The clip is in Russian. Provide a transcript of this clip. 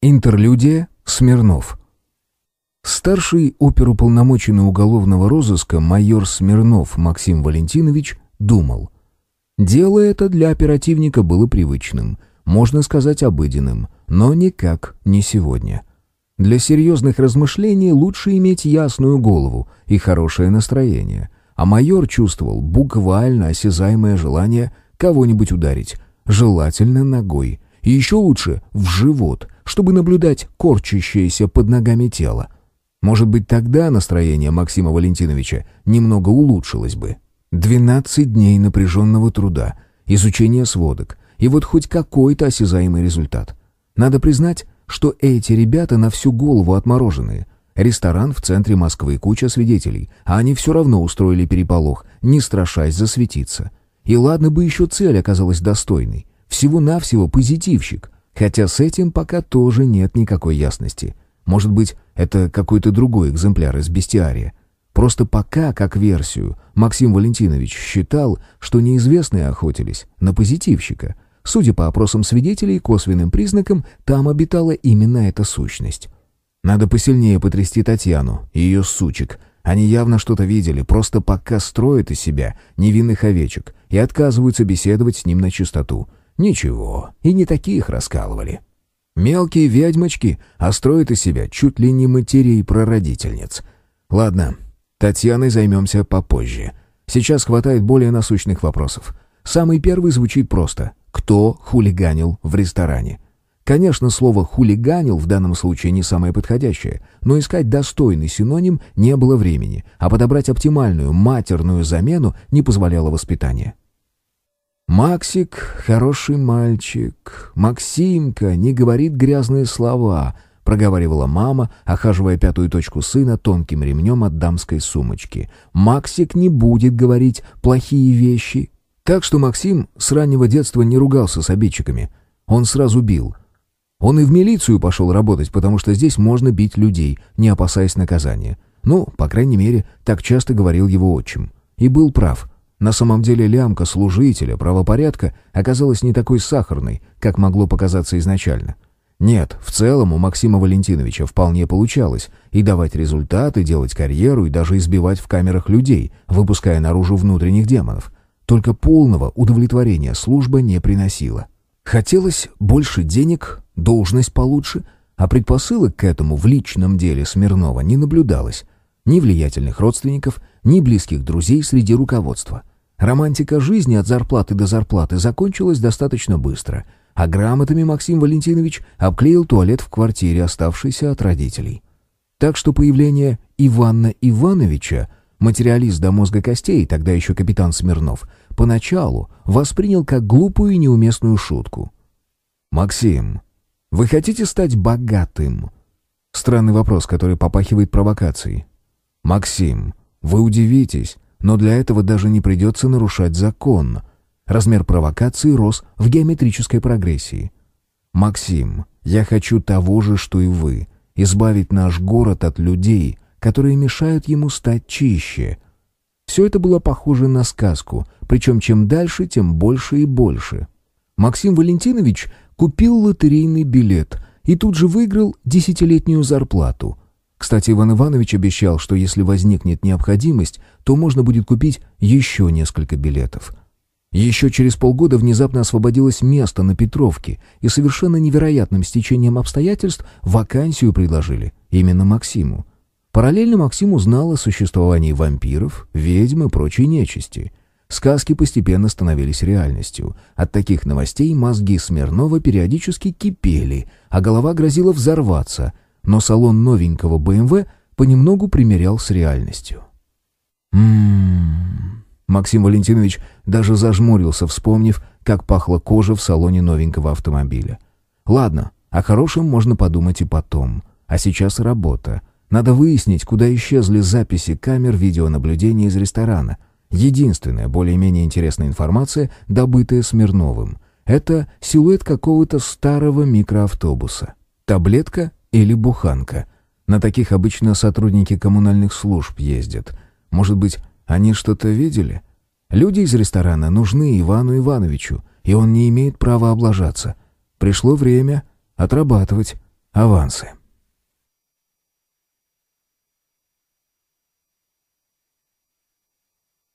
Интерлюдия Смирнов. Старший оперуполномоченный уголовного розыска майор Смирнов Максим Валентинович думал. Дело это для оперативника было привычным, можно сказать обыденным, но никак не сегодня. Для серьезных размышлений лучше иметь ясную голову и хорошее настроение, а майор чувствовал буквально осязаемое желание кого-нибудь ударить, желательно ногой, и еще лучше в живот, чтобы наблюдать корчащееся под ногами тело. Может быть, тогда настроение Максима Валентиновича немного улучшилось бы. Двенадцать дней напряженного труда, изучения сводок, и вот хоть какой-то осязаемый результат. Надо признать, что эти ребята на всю голову отмороженные. Ресторан в центре Москвы, куча свидетелей, а они все равно устроили переполох, не страшась засветиться. И ладно бы еще цель оказалась достойной. Всего-навсего позитивщик. Хотя с этим пока тоже нет никакой ясности. Может быть, это какой-то другой экземпляр из бестиария. Просто пока, как версию, Максим Валентинович считал, что неизвестные охотились на позитивщика. Судя по опросам свидетелей и косвенным признакам, там обитала именно эта сущность. Надо посильнее потрясти Татьяну и ее сучек. Они явно что-то видели, просто пока строят из себя невинных овечек и отказываются беседовать с ним на чистоту. Ничего, и не таких раскалывали. Мелкие ведьмочки, а строят из себя чуть ли не матерей-прародительниц. Ладно, Татьяной займемся попозже. Сейчас хватает более насущных вопросов. Самый первый звучит просто. Кто хулиганил в ресторане? Конечно, слово «хулиганил» в данном случае не самое подходящее, но искать достойный синоним не было времени, а подобрать оптимальную матерную замену не позволяло воспитание. «Максик — хороший мальчик. Максимка не говорит грязные слова», — проговаривала мама, охаживая пятую точку сына тонким ремнем от дамской сумочки. «Максик не будет говорить плохие вещи». Так что Максим с раннего детства не ругался с обидчиками. Он сразу бил. Он и в милицию пошел работать, потому что здесь можно бить людей, не опасаясь наказания. Ну, по крайней мере, так часто говорил его отчим. И был прав — на самом деле лямка служителя правопорядка оказалась не такой сахарной, как могло показаться изначально. Нет, в целом у Максима Валентиновича вполне получалось и давать результаты, делать карьеру, и даже избивать в камерах людей, выпуская наружу внутренних демонов. Только полного удовлетворения служба не приносила. Хотелось больше денег, должность получше, а предпосылок к этому в личном деле Смирнова не наблюдалось. Ни влиятельных родственников, ни близких друзей среди руководства. Романтика жизни от зарплаты до зарплаты закончилась достаточно быстро, а грамотами Максим Валентинович обклеил туалет в квартире, оставшейся от родителей. Так что появление Ивана Ивановича, материалист до мозга костей, тогда еще капитан Смирнов, поначалу воспринял как глупую и неуместную шутку. «Максим, вы хотите стать богатым?» Странный вопрос, который попахивает провокацией. «Максим, вы удивитесь, но для этого даже не придется нарушать закон. Размер провокации рос в геометрической прогрессии. «Максим, я хочу того же, что и вы. Избавить наш город от людей, которые мешают ему стать чище». Все это было похоже на сказку, причем чем дальше, тем больше и больше. Максим Валентинович купил лотерейный билет и тут же выиграл десятилетнюю зарплату — кстати, Иван Иванович обещал, что если возникнет необходимость, то можно будет купить еще несколько билетов. Еще через полгода внезапно освободилось место на Петровке, и совершенно невероятным стечением обстоятельств вакансию предложили именно Максиму. Параллельно Максим узнал о существовании вампиров, ведьм и прочей нечисти. Сказки постепенно становились реальностью. От таких новостей мозги Смирнова периодически кипели, а голова грозила взорваться — но салон новенького БМВ понемногу примерял с реальностью. Ммм... Максим Валентинович даже зажмурился, вспомнив, как пахла кожа в салоне новенького автомобиля. Ладно, о хорошем можно подумать и потом. А сейчас работа. Надо выяснить, куда исчезли записи камер видеонаблюдения из ресторана. Единственная более-менее интересная информация, добытая Смирновым, это силуэт какого-то старого микроавтобуса. Таблетка или буханка. На таких обычно сотрудники коммунальных служб ездят. Может быть, они что-то видели? Люди из ресторана нужны Ивану Ивановичу, и он не имеет права облажаться. Пришло время отрабатывать. авансы.